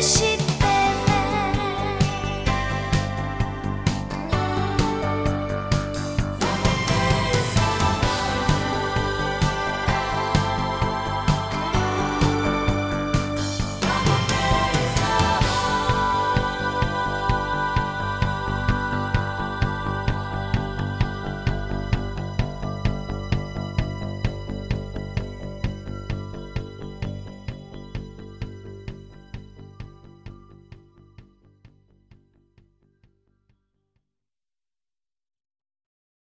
心